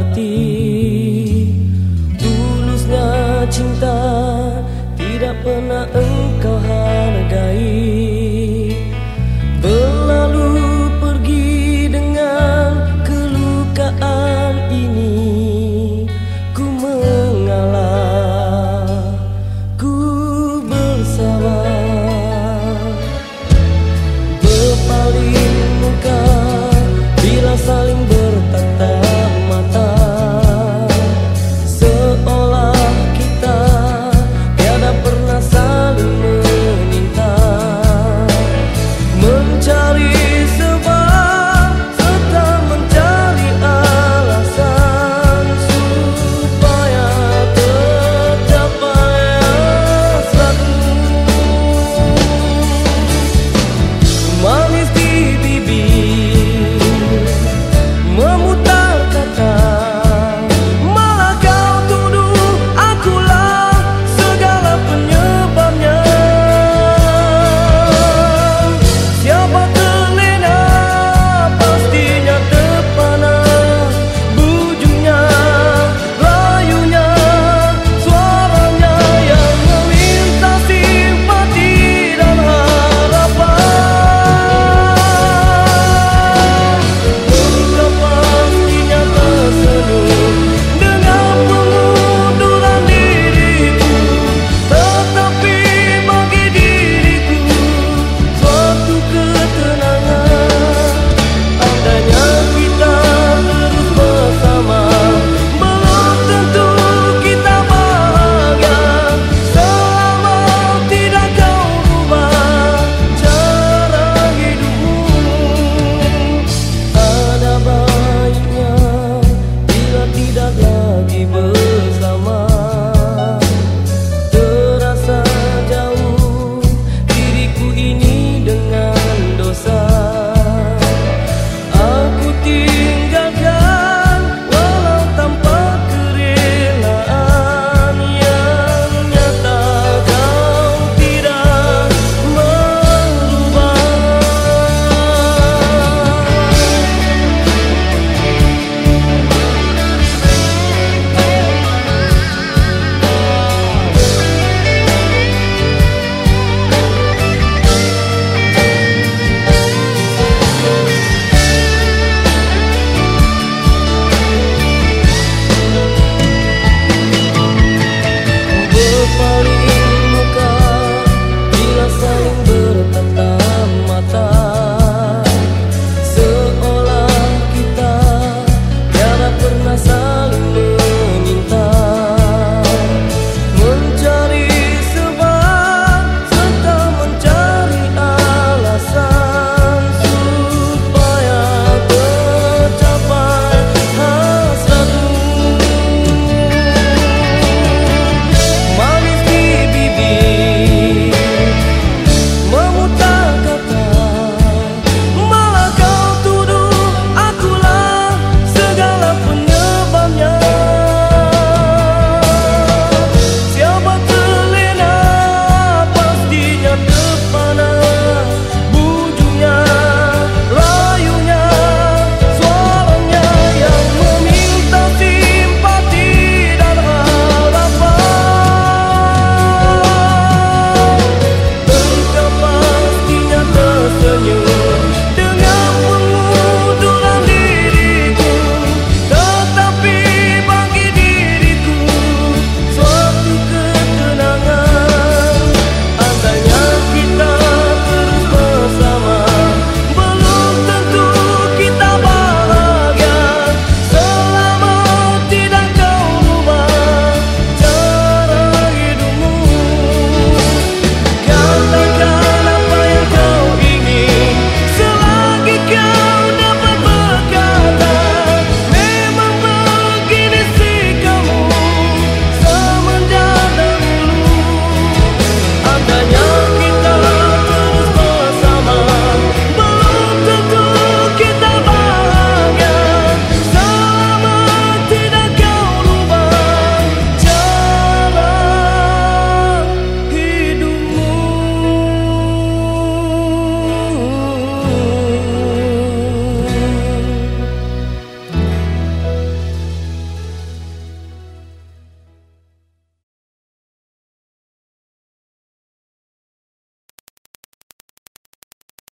partir.